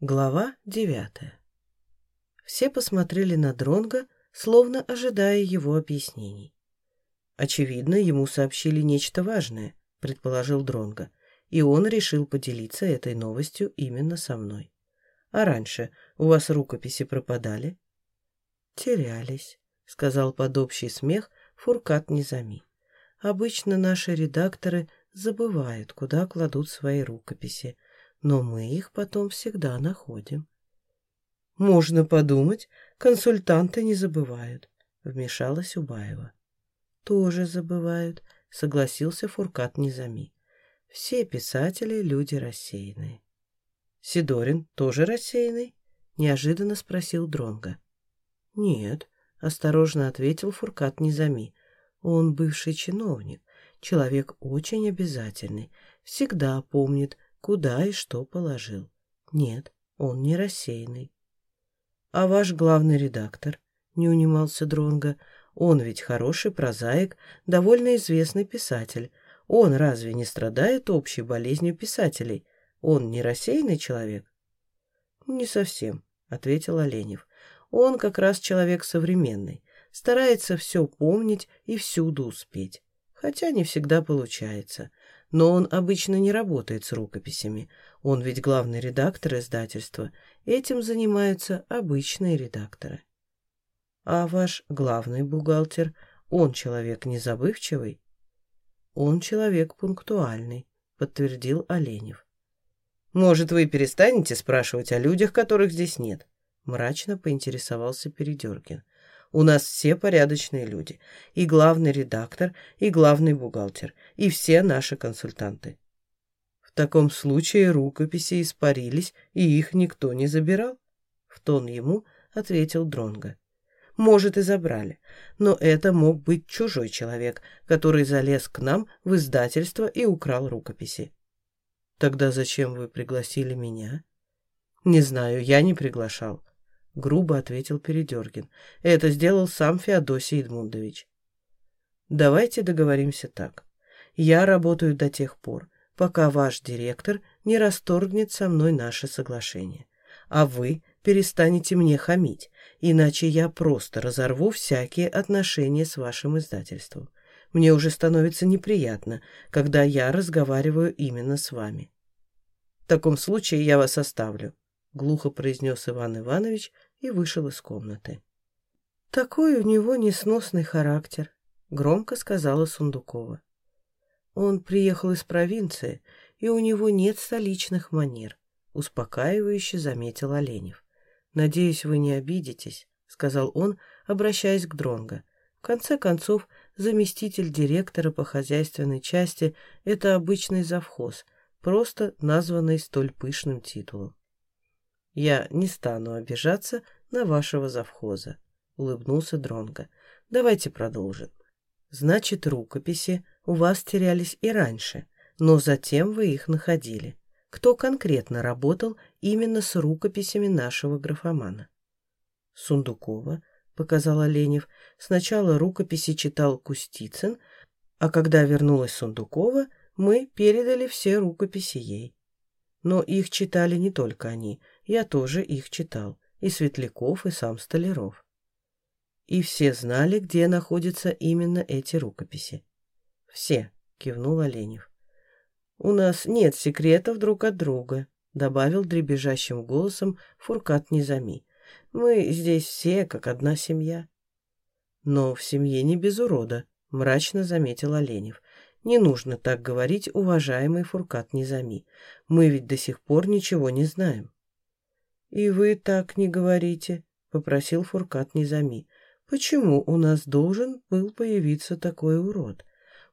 Глава девятая. Все посмотрели на Дронга, словно ожидая его объяснений. Очевидно, ему сообщили нечто важное, предположил Дронга, и он решил поделиться этой новостью именно со мной. А раньше у вас рукописи пропадали? Терялись, сказал под общий смех Фуркат Низами. Обычно наши редакторы забывают, куда кладут свои рукописи, но мы их потом всегда находим. «Можно подумать, консультанты не забывают», — вмешалась Убаева. «Тоже забывают», — согласился Фуркат Низами. «Все писатели — люди рассеянные». «Сидорин тоже рассеянный?» — неожиданно спросил Дронга. «Нет», — осторожно ответил Фуркат Низами. «Он бывший чиновник, человек очень обязательный, всегда помнит, куда и что положил. Нет, он не рассеянный. А ваш главный редактор, не унимался Дронга, он ведь хороший прозаик, довольно известный писатель. Он разве не страдает общей болезнью писателей? Он не рассеянный человек? Не совсем, ответил Оленев. Он как раз человек современный, старается все помнить и всюду успеть. Хотя не всегда получается. Но он обычно не работает с рукописями. Он ведь главный редактор издательства. Этим занимаются обычные редакторы. А ваш главный бухгалтер, он человек незабывчивый? Он человек пунктуальный, подтвердил Оленев. Может, вы перестанете спрашивать о людях, которых здесь нет? Мрачно поинтересовался Передергин. У нас все порядочные люди. И главный редактор, и главный бухгалтер, и все наши консультанты. В таком случае рукописи испарились, и их никто не забирал. В тон ему ответил Дронга. Может, и забрали, но это мог быть чужой человек, который залез к нам в издательство и украл рукописи. Тогда зачем вы пригласили меня? Не знаю, я не приглашал. — грубо ответил Передергин. «Это сделал сам Феодосий Едмундович». «Давайте договоримся так. Я работаю до тех пор, пока ваш директор не расторгнет со мной наше соглашение. А вы перестанете мне хамить, иначе я просто разорву всякие отношения с вашим издательством. Мне уже становится неприятно, когда я разговариваю именно с вами. В таком случае я вас оставлю глухо произнес Иван Иванович и вышел из комнаты. «Такой у него несносный характер», — громко сказала Сундукова. «Он приехал из провинции, и у него нет столичных манер», — успокаивающе заметил Оленев. «Надеюсь, вы не обидитесь», — сказал он, обращаясь к Дронго. «В конце концов, заместитель директора по хозяйственной части — это обычный завхоз, просто названный столь пышным титулом. «Я не стану обижаться на вашего завхоза», — улыбнулся Дронго. «Давайте продолжим. Значит, рукописи у вас терялись и раньше, но затем вы их находили. Кто конкретно работал именно с рукописями нашего графомана?» «Сундукова», — показал Оленев. «Сначала рукописи читал Кустицын, а когда вернулась Сундукова, мы передали все рукописи ей. Но их читали не только они — я тоже их читал, и Светляков, и сам Столяров. И все знали, где находятся именно эти рукописи. «Все», — кивнул Оленев. «У нас нет секретов друг от друга», — добавил дребезжащим голосом Фуркат Низами. «Мы здесь все как одна семья». «Но в семье не без урода», — мрачно заметил Оленев. «Не нужно так говорить, уважаемый Фуркат Низами. Мы ведь до сих пор ничего не знаем». «И вы так не говорите», — попросил Фуркат Низами. «Почему у нас должен был появиться такой урод?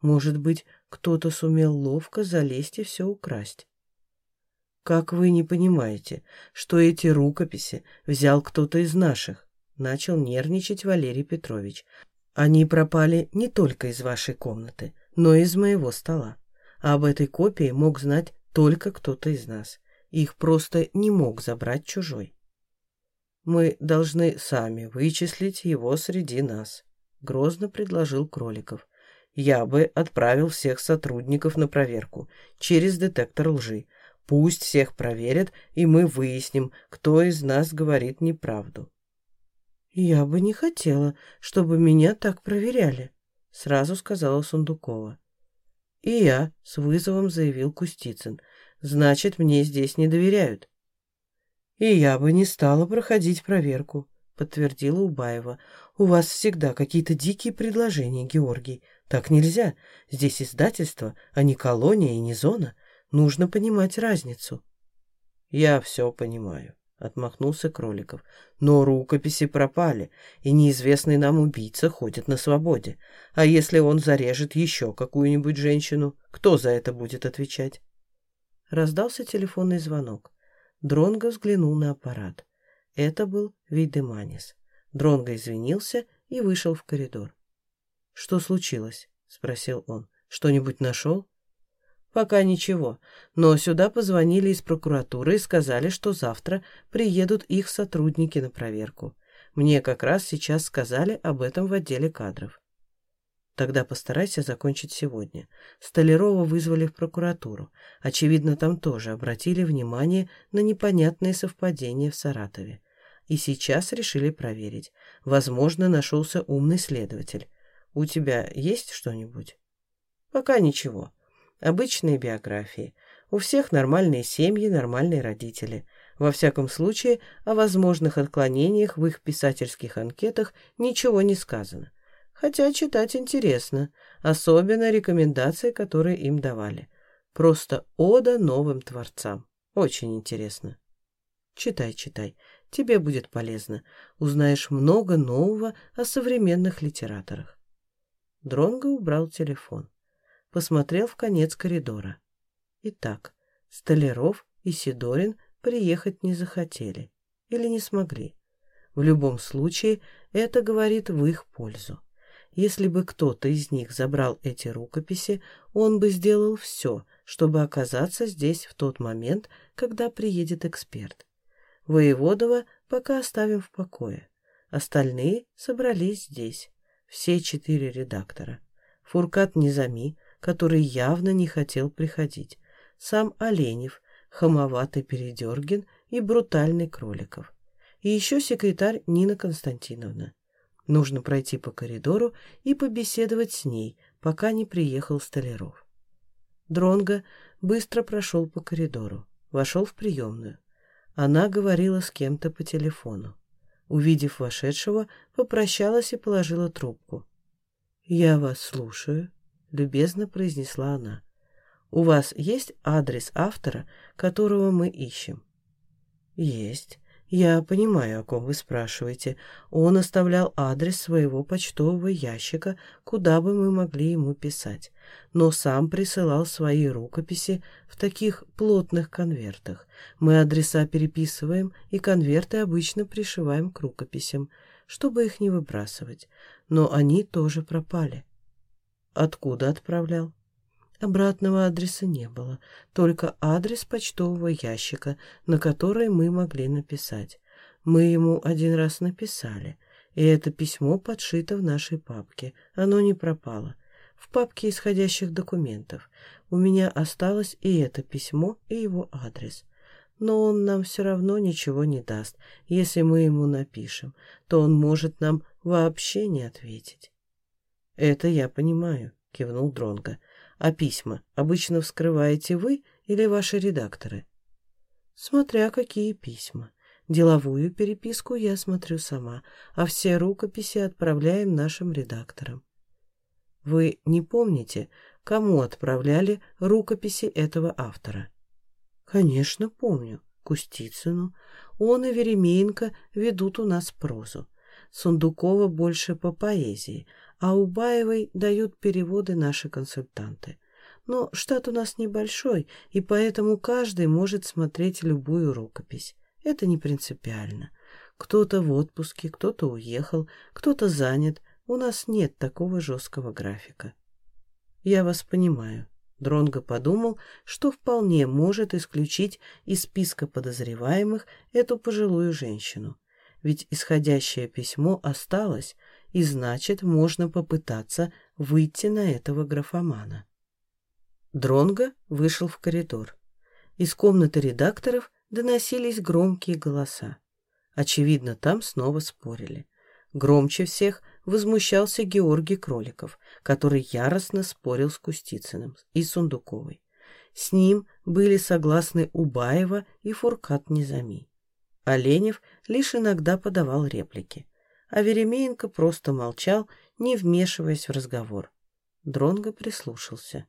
Может быть, кто-то сумел ловко залезть и все украсть?» «Как вы не понимаете, что эти рукописи взял кто-то из наших?» Начал нервничать Валерий Петрович. «Они пропали не только из вашей комнаты, но и из моего стола. А об этой копии мог знать только кто-то из нас. Их просто не мог забрать чужой. «Мы должны сами вычислить его среди нас», — грозно предложил Кроликов. «Я бы отправил всех сотрудников на проверку через детектор лжи. Пусть всех проверят, и мы выясним, кто из нас говорит неправду. «Я бы не хотела, чтобы меня так проверяли», — сразу сказала Сундукова. «И я», — с вызовом заявил Кустицын. «Значит, мне здесь не доверяют». «И я бы не стала проходить проверку», — подтвердила Убаева. «У вас всегда какие-то дикие предложения, Георгий. Так нельзя. Здесь издательство, а не колония и не зона. Нужно понимать разницу». «Я все понимаю», — отмахнулся Кроликов. «Но рукописи пропали, и неизвестный нам убийца ходит на свободе. А если он зарежет еще какую-нибудь женщину, кто за это будет отвечать?» Раздался телефонный звонок. Дронго взглянул на аппарат. Это был Вейдеманис. Дронго извинился и вышел в коридор. «Что случилось?» — спросил он. «Что-нибудь нашел?» Пока ничего, но сюда позвонили из прокуратуры и сказали, что завтра приедут их сотрудники на проверку. Мне как раз сейчас сказали об этом в отделе кадров. Тогда постарайся закончить сегодня. Столярова вызвали в прокуратуру. Очевидно, там тоже обратили внимание на непонятные совпадения в Саратове. И сейчас решили проверить. Возможно, нашелся умный следователь. У тебя есть что-нибудь? Пока ничего. Обычные биографии. У всех нормальные семьи, нормальные родители. Во всяком случае, о возможных отклонениях в их писательских анкетах ничего не сказано. Хотя читать интересно, особенно рекомендации, которые им давали. Просто ода новым творцам. Очень интересно. Читай, читай. Тебе будет полезно. Узнаешь много нового о современных литераторах. Дронго убрал телефон посмотрел в конец коридора. Итак, Столяров и Сидорин приехать не захотели или не смогли. В любом случае, это говорит в их пользу. Если бы кто-то из них забрал эти рукописи, он бы сделал все, чтобы оказаться здесь в тот момент, когда приедет эксперт. Воеводова пока оставим в покое. Остальные собрались здесь. Все четыре редактора. Фуркат Низами, который явно не хотел приходить, сам Оленев, хамоватый Передергин и брутальный Кроликов. И еще секретарь Нина Константиновна. Нужно пройти по коридору и побеседовать с ней, пока не приехал Столяров. Дронго быстро прошел по коридору, вошел в приемную. Она говорила с кем-то по телефону. Увидев вошедшего, попрощалась и положила трубку. «Я вас слушаю», — любезно произнесла она. «У вас есть адрес автора, которого мы ищем?» «Есть. Я понимаю, о ком вы спрашиваете. Он оставлял адрес своего почтового ящика, куда бы мы могли ему писать, но сам присылал свои рукописи в таких плотных конвертах. Мы адреса переписываем и конверты обычно пришиваем к рукописям, чтобы их не выбрасывать, но они тоже пропали. Откуда отправлял? Обратного адреса не было, только адрес почтового ящика, на который мы могли написать. Мы ему один раз написали, и это письмо подшито в нашей папке. Оно не пропало. В папке исходящих документов. У меня осталось и это письмо, и его адрес. Но он нам все равно ничего не даст. Если мы ему напишем, то он может нам вообще не ответить. «Это я понимаю», — кивнул Дронго. «А письма обычно вскрываете вы или ваши редакторы?» «Смотря какие письма. Деловую переписку я смотрю сама, а все рукописи отправляем нашим редакторам». «Вы не помните, кому отправляли рукописи этого автора?» «Конечно, помню. Кустицыну. Он и Веремеенко ведут у нас прозу. Сундукова больше по поэзии, а у Баевой дают переводы наши консультанты. Но штат у нас небольшой, и поэтому каждый может смотреть любую рукопись. Это не принципиально. Кто-то в отпуске, кто-то уехал, кто-то занят. У нас нет такого жесткого графика. Я вас понимаю. Дронго подумал, что вполне может исключить из списка подозреваемых эту пожилую женщину. Ведь исходящее письмо осталось, и значит, можно попытаться выйти на этого графомана. Дронго вышел в коридор. Из комнаты редакторов доносились громкие голоса. Очевидно, там снова спорили. Громче всех возмущался Георгий Кроликов, который яростно спорил с Кустицыным и Сундуковой. С ним были согласны Убаева и Фуркат Низами. Оленев лишь иногда подавал реплики, а Веремеенко просто молчал, не вмешиваясь в разговор. Дронго прислушался.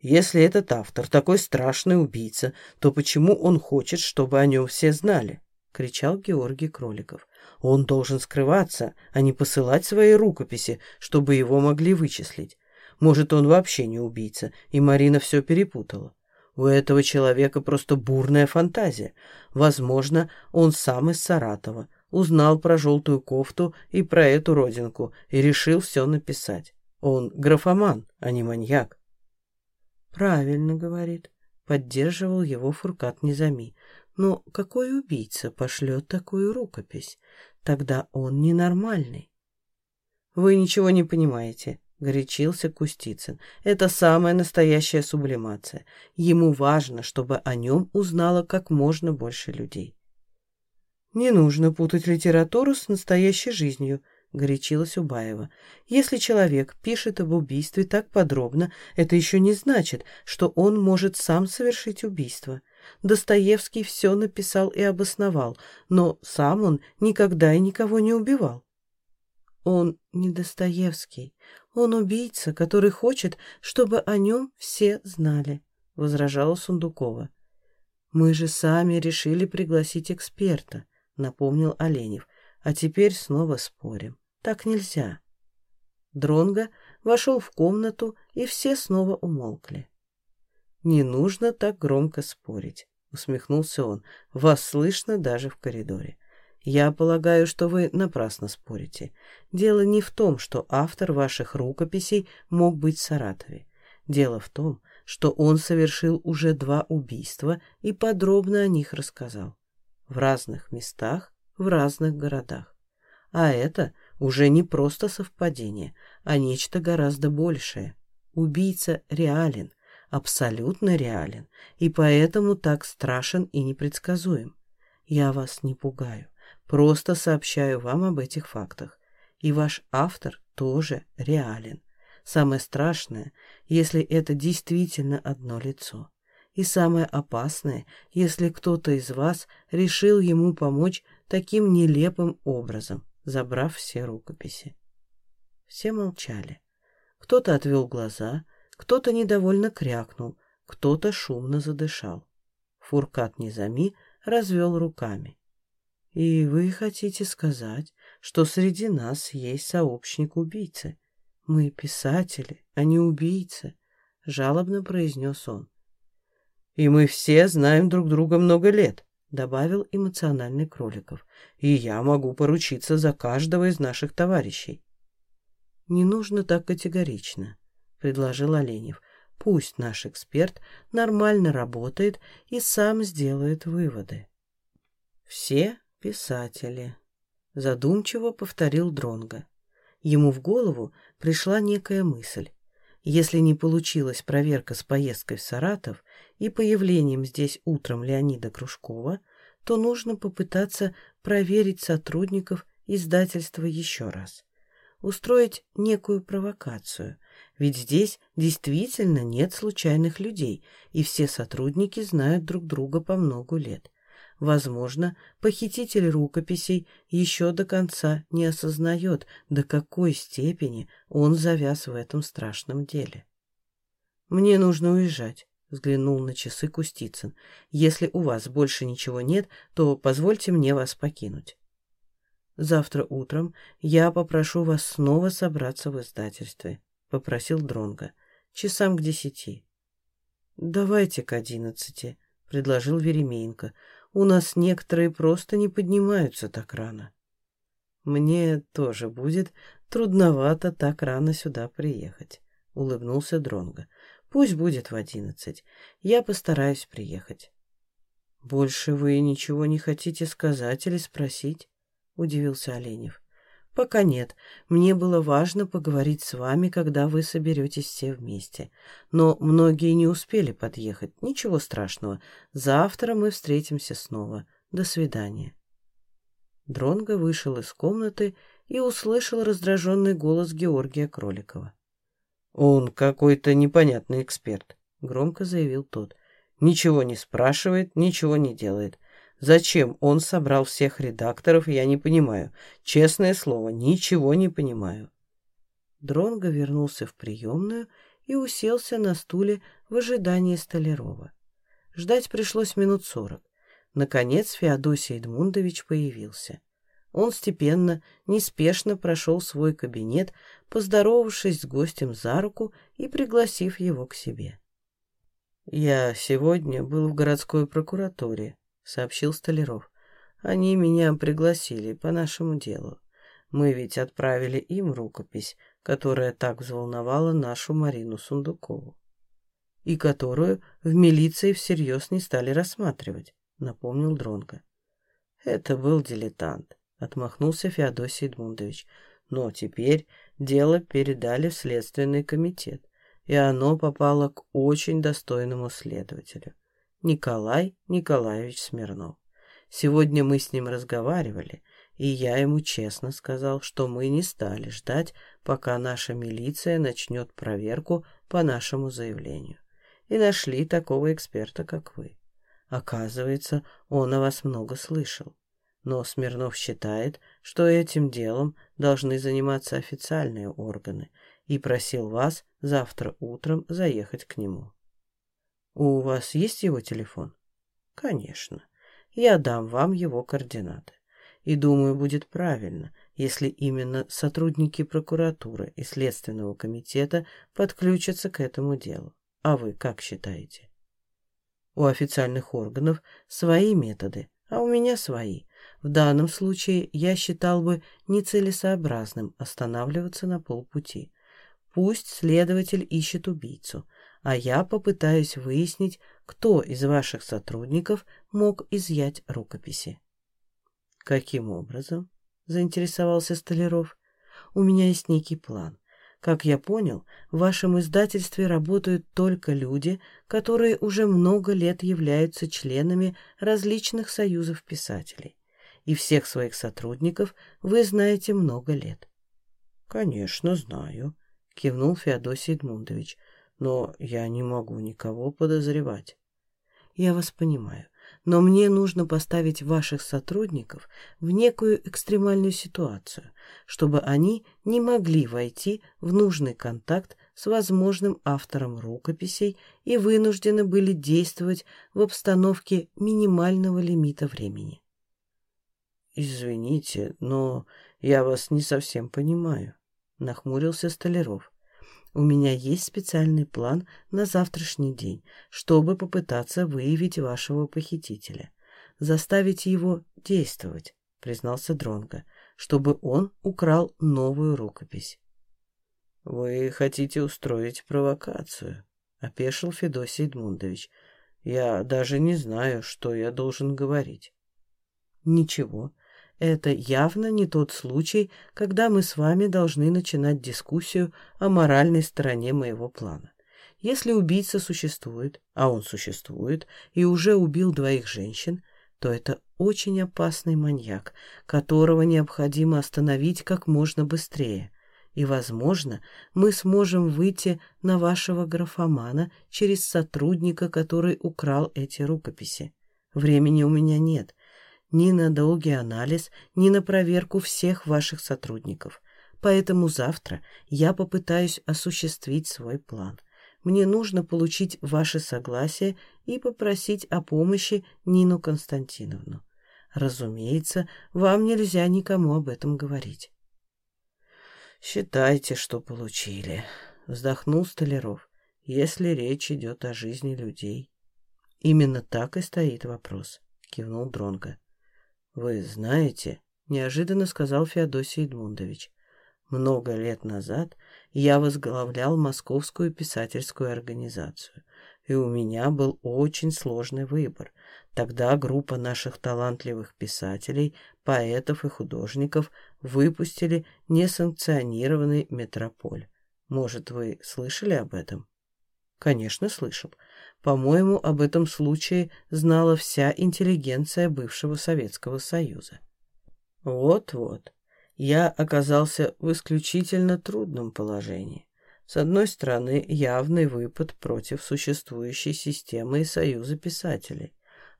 Если этот автор такой страшный убийца, то почему он хочет, чтобы о нем все знали? кричал Георгий Кроликов. Он должен скрываться, а не посылать свои рукописи, чтобы его могли вычислить. Может, он вообще не убийца, и Марина все перепутала. У этого человека просто бурная фантазия. Возможно, он сам из Саратова, узнал про желтую кофту и про эту родинку и решил все написать. Он графоман, а не маньяк. «Правильно, — говорит, — поддерживал его Фуркат Низами. Но какой убийца пошлет такую рукопись? Тогда он ненормальный». «Вы ничего не понимаете», — горячился Кустицын. «Это самая настоящая сублимация. Ему важно, чтобы о нем узнало как можно больше людей». «Не нужно путать литературу с настоящей жизнью», горячилась Убаева. Если человек пишет об убийстве так подробно, это еще не значит, что он может сам совершить убийство. Достоевский все написал и обосновал, но сам он никогда и никого не убивал. Он не Достоевский, он убийца, который хочет, чтобы о нем все знали, возражала Сундукова. Мы же сами решили пригласить эксперта, напомнил Оленев, а теперь снова спорим. Так нельзя. Дронго вошел в комнату, и все снова умолкли. «Не нужно так громко спорить», — усмехнулся он. «Вас слышно даже в коридоре. Я полагаю, что вы напрасно спорите. Дело не в том, что автор ваших рукописей мог быть в Саратове. Дело в том, что он совершил уже два убийства и подробно о них рассказал. В разных местах, в разных городах. А это уже не просто совпадение, а нечто гораздо большее. Убийца реален, абсолютно реален, и поэтому так страшен и непредсказуем. Я вас не пугаю, просто сообщаю вам об этих фактах. И ваш автор тоже реален. Самое страшное, если это действительно одно лицо. И самое опасное, если кто-то из вас решил ему помочь таким нелепым образом – забрав все рукописи. Все молчали. Кто-то отвел глаза, кто-то недовольно крякнул, кто-то шумно задышал. Фуркат Низами развел руками. «И вы хотите сказать, что среди нас есть сообщник убийцы? Мы писатели, а не убийцы», — жалобно произнес он. «И мы все знаем друг друга много лет», добавил эмоциональный Кроликов. «И я могу поручиться за каждого из наших товарищей». «Не нужно так категорично», — предложил Оленев. «Пусть наш эксперт нормально работает и сам сделает выводы». «Все писатели», — задумчиво повторил Дронга. Ему в голову пришла некая мысль. Если не получилась проверка с поездкой в Саратов и появлением здесь утром Леонида Кружкова, то нужно попытаться проверить сотрудников издательства еще раз. Устроить некую провокацию. Ведь здесь действительно нет случайных людей, и все сотрудники знают друг друга по многу лет. Возможно, похититель рукописей еще до конца не осознает, до какой степени он завяз в этом страшном деле. «Мне нужно уезжать», — взглянул на часы Кустицын. «Если у вас больше ничего нет, то позвольте мне вас покинуть». «Завтра утром я попрошу вас снова собраться в издательстве», — попросил Дронга. «Часам к десяти». «Давайте к одиннадцати», — предложил Веремеенко. У нас некоторые просто не поднимаются так рано. Мне тоже будет трудновато так рано сюда приехать, улыбнулся Дронго. Пусть будет в одиннадцать. Я постараюсь приехать. Больше вы ничего не хотите сказать или спросить? удивился Оленев. Пока нет. Мне было важно поговорить с вами, когда вы соберетесь все вместе. Но многие не успели подъехать. Ничего страшного. Завтра мы встретимся снова. До свидания. Дронго вышел из комнаты и услышал раздраженный голос Георгия Кроликова. «Он какой-то непонятный эксперт», — громко заявил тот. «Ничего не спрашивает, ничего не делает. Зачем он собрал всех редакторов, я не понимаю. Честное слово, ничего не понимаю. Дронго вернулся в приемную и уселся на стуле в ожидании Столярова. Ждать пришлось минут сорок. Наконец Феодосий Эдмундович появился. Он степенно, неспешно прошел свой кабинет, поздоровавшись с гостем за руку и пригласив его к себе. «Я сегодня был в городской прокуратуре», — сообщил Столяров. «Они меня пригласили по нашему делу. Мы ведь отправили им рукопись, которая так взволновала нашу Марину Сундукову. И которую в милиции всерьез не стали рассматривать», — напомнил Дронко. «Это был дилетант», — отмахнулся Феодосий Эдмундович. «Но теперь дело передали в Следственный комитет, и оно попало к очень достойному следователю. Николай Николаевич Смирнов. Сегодня мы с ним разговаривали, и я ему честно сказал, что мы не стали ждать, пока наша милиция начнет проверку по нашему заявлению. И нашли такого эксперта, как вы. Оказывается, он о вас много слышал. Но Смирнов считает, что этим делом должны заниматься официальные органы, и просил вас завтра утром заехать к нему. У вас есть его телефон? Конечно. Я дам вам его координаты. И думаю, будет правильно, если именно сотрудники прокуратуры и Следственного комитета подключатся к этому делу. А вы как считаете? У официальных органов свои методы, а у меня свои. В данном случае я считал бы нецелесообразным останавливаться на полпути. Пусть следователь ищет убийцу, а я попытаюсь выяснить, кто из ваших сотрудников мог изъять рукописи. «Каким образом?» — заинтересовался Столяров. «У меня есть некий план. Как я понял, в вашем издательстве работают только люди, которые уже много лет являются членами различных союзов писателей. И всех своих сотрудников вы знаете много лет». «Конечно, знаю», — кивнул Феодосий Эдмундович но я не могу никого подозревать. Я вас понимаю, но мне нужно поставить ваших сотрудников в некую экстремальную ситуацию, чтобы они не могли войти в нужный контакт с возможным автором рукописей и вынуждены были действовать в обстановке минимального лимита времени. «Извините, но я вас не совсем понимаю», — нахмурился Столяров. У меня есть специальный план на завтрашний день, чтобы попытаться выявить вашего похитителя. Заставить его действовать, признался Дронго, чтобы он украл новую рукопись. Вы хотите устроить провокацию, опешил Федосий Эдмундович. Я даже не знаю, что я должен говорить. Ничего, это явно не тот случай, когда мы с вами должны начинать дискуссию о моральной стороне моего плана. Если убийца существует, а он существует, и уже убил двоих женщин, то это очень опасный маньяк, которого необходимо остановить как можно быстрее. И, возможно, мы сможем выйти на вашего графомана через сотрудника, который украл эти рукописи. Времени у меня нет, ни на долгий анализ, ни на проверку всех ваших сотрудников. Поэтому завтра я попытаюсь осуществить свой план. Мне нужно получить ваше согласие и попросить о помощи Нину Константиновну. Разумеется, вам нельзя никому об этом говорить. «Считайте, что получили», — вздохнул Столяров, «если речь идет о жизни людей». «Именно так и стоит вопрос», — кивнул Дронго. «Вы знаете», — неожиданно сказал Феодосий Эдмундович, «много лет назад я возглавлял Московскую писательскую организацию, и у меня был очень сложный выбор. Тогда группа наших талантливых писателей, поэтов и художников выпустили несанкционированный метрополь. Может, вы слышали об этом? Конечно, слышал. По-моему, об этом случае знала вся интеллигенция бывшего Советского Союза. Вот-вот. Я оказался в исключительно трудном положении. С одной стороны, явный выпад против существующей системы и союза писателей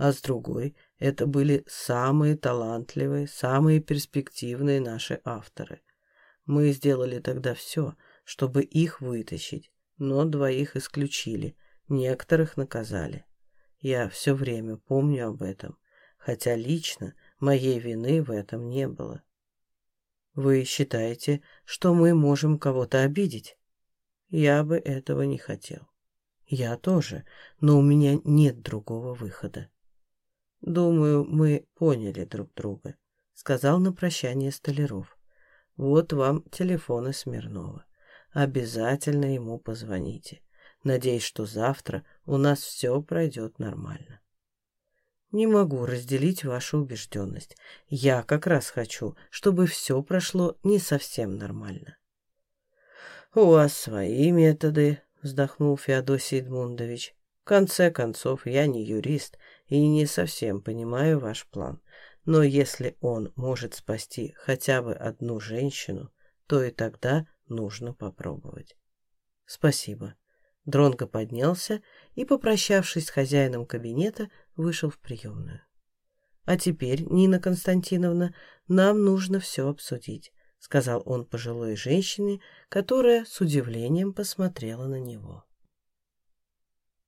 а с другой это были самые талантливые, самые перспективные наши авторы. Мы сделали тогда все, чтобы их вытащить, но двоих исключили, некоторых наказали. Я все время помню об этом, хотя лично моей вины в этом не было. Вы считаете, что мы можем кого-то обидеть? Я бы этого не хотел. Я тоже, но у меня нет другого выхода. «Думаю, мы поняли друг друга», — сказал на прощание Столяров. «Вот вам телефоны Смирнова. Обязательно ему позвоните. Надеюсь, что завтра у нас все пройдет нормально». «Не могу разделить вашу убежденность. Я как раз хочу, чтобы все прошло не совсем нормально». «У вас свои методы», — вздохнул Феодосий Эдмундович. «В конце концов, я не юрист и не совсем понимаю ваш план. Но если он может спасти хотя бы одну женщину, то и тогда нужно попробовать. Спасибо. Дронго поднялся и, попрощавшись с хозяином кабинета, вышел в приемную. «А теперь, Нина Константиновна, нам нужно все обсудить», — сказал он пожилой женщине, которая с удивлением посмотрела на него.